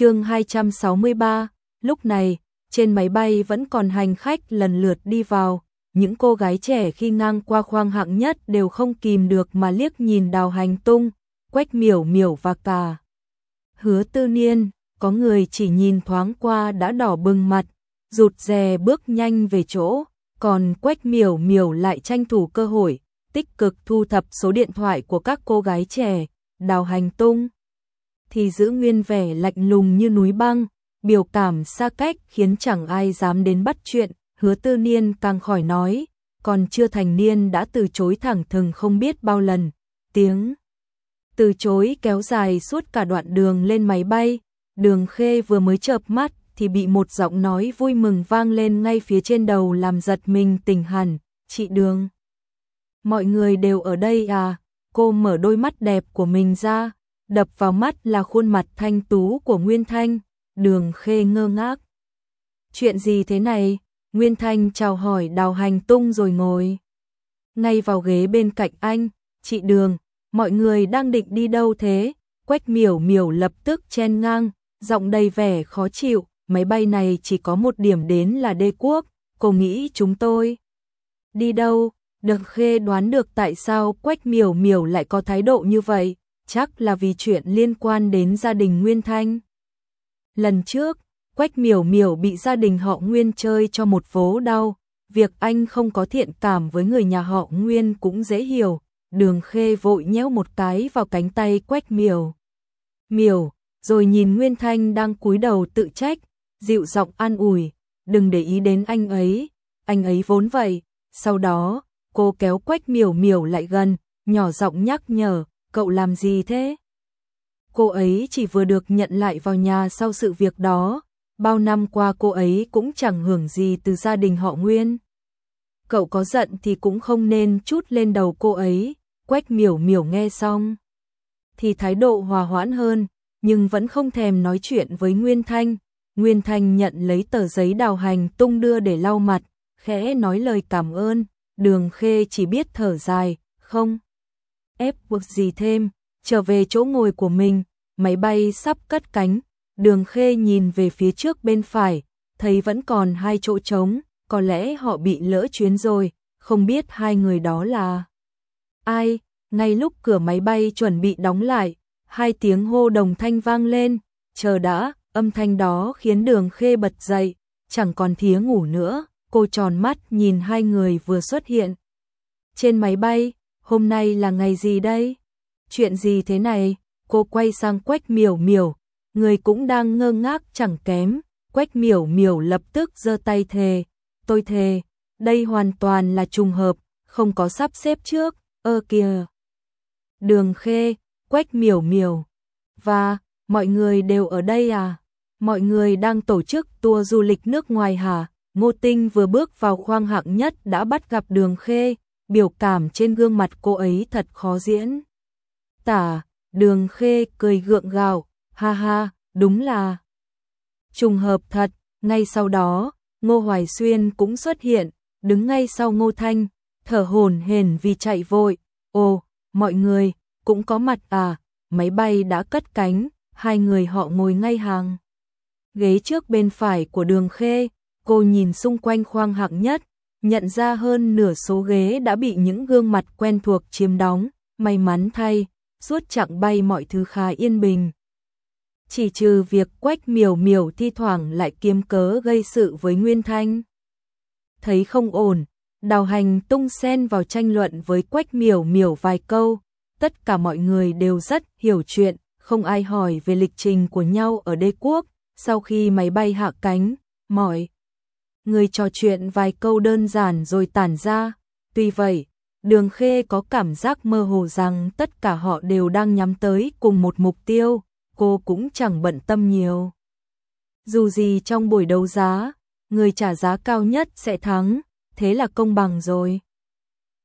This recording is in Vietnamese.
chương 263, lúc này, trên máy bay vẫn còn hành khách lần lượt đi vào, những cô gái trẻ khi ngang qua khoang hạng nhất đều không kìm được mà liếc nhìn đào hành tung, quách miểu miểu và cả. Hứa tư niên, có người chỉ nhìn thoáng qua đã đỏ bừng mặt, rụt rè bước nhanh về chỗ, còn quách miểu miểu lại tranh thủ cơ hội, tích cực thu thập số điện thoại của các cô gái trẻ, đào hành tung. Thì giữ nguyên vẻ lạnh lùng như núi băng, biểu cảm xa cách khiến chẳng ai dám đến bắt chuyện, hứa tư niên càng khỏi nói, còn chưa thành niên đã từ chối thẳng thừng không biết bao lần, tiếng từ chối kéo dài suốt cả đoạn đường lên máy bay, đường khê vừa mới chợp mắt thì bị một giọng nói vui mừng vang lên ngay phía trên đầu làm giật mình tỉnh hẳn, chị đường. Mọi người đều ở đây à, cô mở đôi mắt đẹp của mình ra, đập vào mắt là khuôn mặt thanh tú của Nguyên Thanh, đường khê ngơ ngác. Chuyện gì thế này? Nguyên Thanh chào hỏi đào hành tung rồi ngồi. Ngay vào ghế bên cạnh anh, chị đường, mọi người đang định đi đâu thế? Quách miểu miểu lập tức chen ngang, giọng đầy vẻ khó chịu, máy bay này chỉ có một điểm đến là đê quốc, cô nghĩ chúng tôi. Đi đâu? Đường khê đoán được tại sao Quách miểu miểu lại có thái độ như vậy, chắc là vì chuyện liên quan đến gia đình Nguyên Thanh. Lần trước, Quách miểu miểu bị gia đình họ Nguyên chơi cho một vố đau, việc anh không có thiện cảm với người nhà họ Nguyên cũng dễ hiểu, đường khê vội nhéo một cái vào cánh tay Quách miểu. Miểu, rồi nhìn Nguyên Thanh đang cúi đầu tự trách, dịu giọng an ủi, đừng để ý đến anh ấy, anh ấy vốn vậy. Sau đó, cô kéo Quách miểu miểu lại gần, nhỏ giọng nhắc nhở, cậu làm gì thế? Cô ấy chỉ vừa được nhận lại vào nhà sau sự việc đó, bao năm qua cô ấy cũng chẳng hưởng gì từ gia đình họ Nguyên. Cậu có giận thì cũng không nên chút lên đầu cô ấy, quách miểu miểu nghe xong. Thì thái độ hòa hoãn hơn, nhưng vẫn không thèm nói chuyện với Nguyên Thanh. Nguyên Thanh nhận lấy tờ giấy đào hành tung đưa để lau mặt, khẽ nói lời cảm ơn, đường khê chỉ biết thở dài, không ép buộc gì thêm, trở về chỗ ngồi của mình, máy bay sắp cất cánh, đường khê nhìn về phía trước bên phải, thấy vẫn còn hai chỗ trống, có lẽ họ bị lỡ chuyến rồi, không biết hai người đó là ai, ngay lúc cửa máy bay chuẩn bị đóng lại, hai tiếng hô đồng thanh vang lên, chờ đã, âm thanh đó khiến đường khê bật dậy, chẳng còn thía ngủ nữa, cô tròn mắt nhìn hai người vừa xuất hiện. Trên máy bay, hôm nay là ngày gì đây? Chuyện gì thế này? Cô quay sang quách miểu miểu, người cũng đang ngơ ngác chẳng kém. Quách miểu miểu lập tức giơ tay thề, tôi thề, đây hoàn toàn là trùng hợp, không có sắp xếp trước, ơ kìa. Đường khê, quách miểu miểu, và, mọi người đều ở đây à? Mọi người đang tổ chức tour du lịch nước ngoài hả? Ngô Tinh vừa bước vào khoang hạng nhất đã bắt gặp đường khê, biểu cảm trên gương mặt cô ấy thật khó diễn. Tả, đường khê cười gượng gạo, ha ha, đúng là trùng hợp thật, ngay sau đó, Ngô Hoài Xuyên cũng xuất hiện, đứng ngay sau Ngô Thanh, thở hổn hển vì chạy vội. Ồ, mọi người cũng có mặt à, máy bay đã cất cánh, hai người họ ngồi ngay hàng. Ghế trước bên phải của đường khê, cô nhìn xung quanh khoang hạng nhất, nhận ra hơn nửa số ghế đã bị những gương mặt quen thuộc chiếm đóng, may mắn thay, suốt chặng bay mọi thứ khá yên bình. Chỉ trừ việc quách miểu miểu thi thoảng lại kiếm cớ gây sự với Nguyên Thanh. Thấy không ổn, đào hành tung sen vào tranh luận với quách miểu miểu vài câu, tất cả mọi người đều rất hiểu chuyện, không ai hỏi về lịch trình của nhau ở đế quốc, sau khi máy bay hạ cánh, mọi người trò chuyện vài câu đơn giản rồi tản ra. Tuy vậy, Đường Khê có cảm giác mơ hồ rằng tất cả họ đều đang nhắm tới cùng một mục tiêu, cô cũng chẳng bận tâm nhiều. Dù gì trong buổi đấu giá, người trả giá cao nhất sẽ thắng, thế là công bằng rồi.